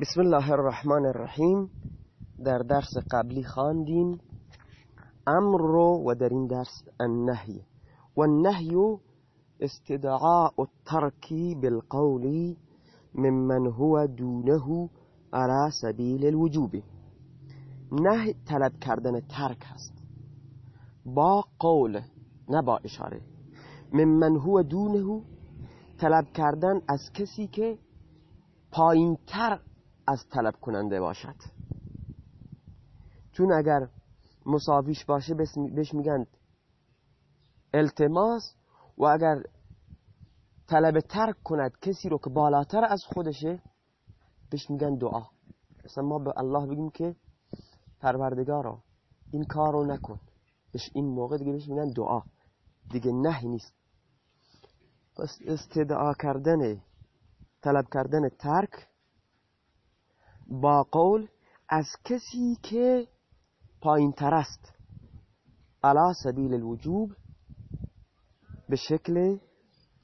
بسم الله الرحمن الرحیم در درس قبلی خواندیم امر رو و در این درس النهی. و النهی استدعاء الترك بالقول ممن هو دونه على سبیل الوجوب. نه طلب کردن ترک هست. با قول نه با اشاره. ممن هو دونه طلب کردن از کسی که پایین تر از طلب کننده باشد. چون اگر مساویش باشه بهش میگن التماس و اگر طلب ترک کند کسی رو که بالاتر از خودشه بهش میگن دعا. مثلا ما به الله بگیم که پروردگارا این کار رو نکن. بهش این موقع دیگه بهش میگن دعا. دیگه نه نیست. پس استدعا کردن طلب کردن ترک با قول از کسی که پایین تر است علا سبیل الوجوب به شکل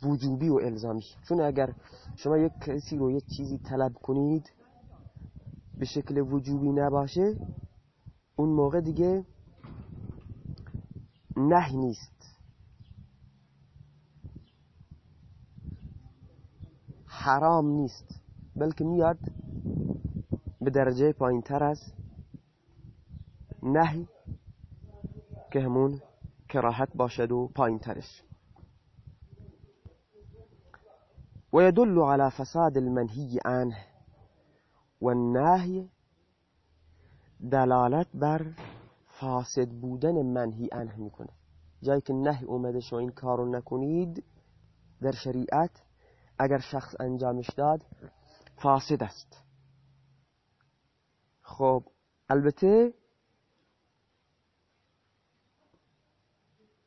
وجوبی و الزامی چون اگر شما یک کسی رو یک چیزی طلب کنید به شکل وجوبی نباشه اون موقع دیگه نه نیست. حرام نیست. بلکه میاد به درجه پایین تر از نهی که همون کراهت باشد و پایین ترش و یدل على فساد المنهی عنه و النهی دلالت بر فاسد بودن منهی عنه می‌کنه جایی که نهی اومده شما این کارو نکنید در شریعت اگر شخص انجامش داد فاسد است. خب البته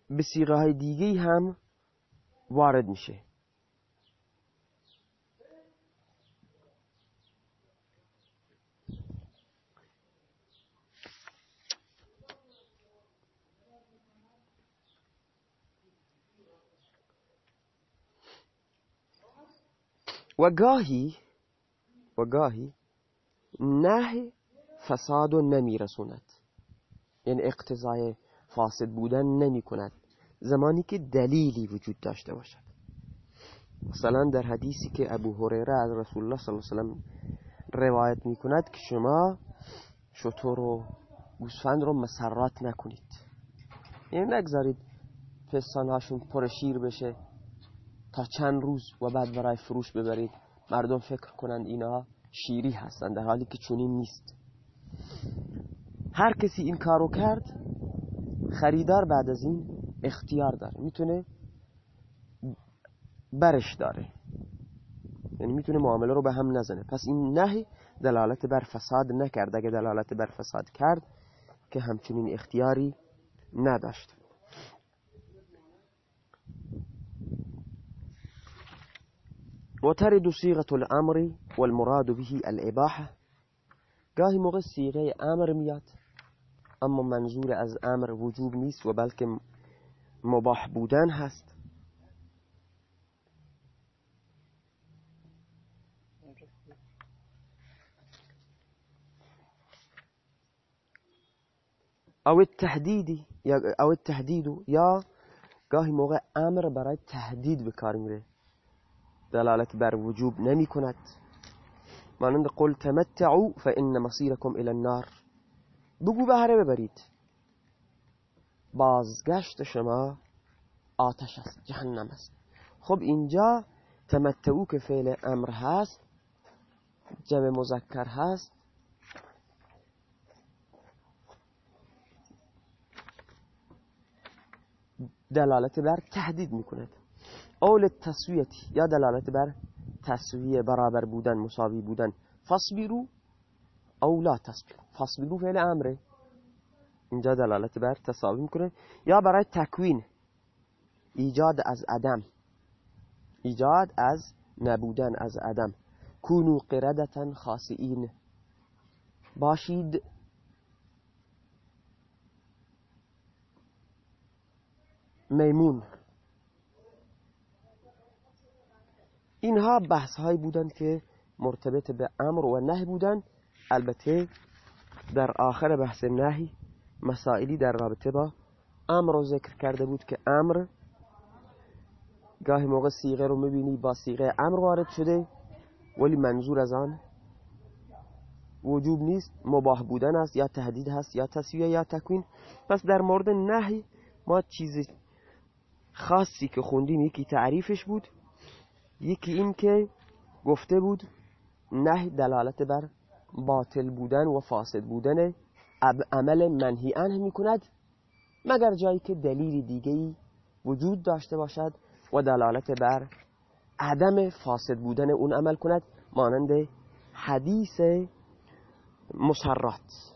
به سیغه های دیگه هم وارد میشه. و گاهی و گاهی نه فساد و نمیرسوند. یعنی اقتضای فاسد بودن نمی کند زمانی که دلیلی وجود داشته باشد. مثلا در حدیثی که ابو هریره از رسول الله صلی الله علیه وسلم روایت می کند که شما شطور و گوسفند رو مسرات نکنید. یعنی نگذارید پستانهاشون پر شیر بشه تا چند روز و بعد برای فروش ببرید. مردم فکر کنند اینا شیری هستند در حالی که چونین نیست. هر کسی این کارو کرد خریدار بعد از این اختیار داره. می‌تونه برش داره. یعنی می‌تونه معامله رو به هم نزنه. پس این نهی دلالت بر فساد نکرد. اگه دلالت بر فساد کرد که همچنین اختیاری نداشت. وترد صيغة الأمر والمراد به الإباحة. گاهی موقع صيغه امر میاد اما منظور از امر وجوب نیست و بلکه مباح بودن هست. او التهدیدی یا او التهدیدو یا گاهی موقع امر برای تهدید به کار میره. دلالت بر وجوب نمی کند مانند قل تمتعوا فإن مصيركم إلى النار. بگو بهره ببرید. بازگشت شما آتش است جهنم است. خب اینجا تمتعو که فعل امر هست جمع مذکر هست. دلالت بر تهدید می‌کند. اول تصویتی یا دلالت بر تصویه برابر بودن مساوی بودن. فصبرو او لا تصبرو فصبرو فعل امره. اینجا دلالت بر تساوی می‌کنه. یا برای تکوین. ایجاد از عدم. ایجاد از نبودن از عدم. کونو قردتا خاصئین باشید. میمون. اینها بحث هایی بودند که مرتبط به امر و نهی بودن البته در آخر بحث نهی مسائلی در رابطه با امر رو ذکر کرده بود که امر گاهی موقع سیغه رو می‌بینی با سیغه امر وارد شده ولی منظور از آن وجوب نیست. مباه بودن است یا تهدید هست یا تسویه یا تکوین. پس در مورد نهی ما چیز خاصی که خوندیم یکی تعریفش بود. یکی این که گفته بود نهی دلالت بر باطل بودن و فاسد بودن عمل منهی عنه می کند مگر جایی که دلیل دیگهی وجود داشته باشد و دلالت بر عدم فاسد بودن اون عمل کند مانند حدیث مسرات.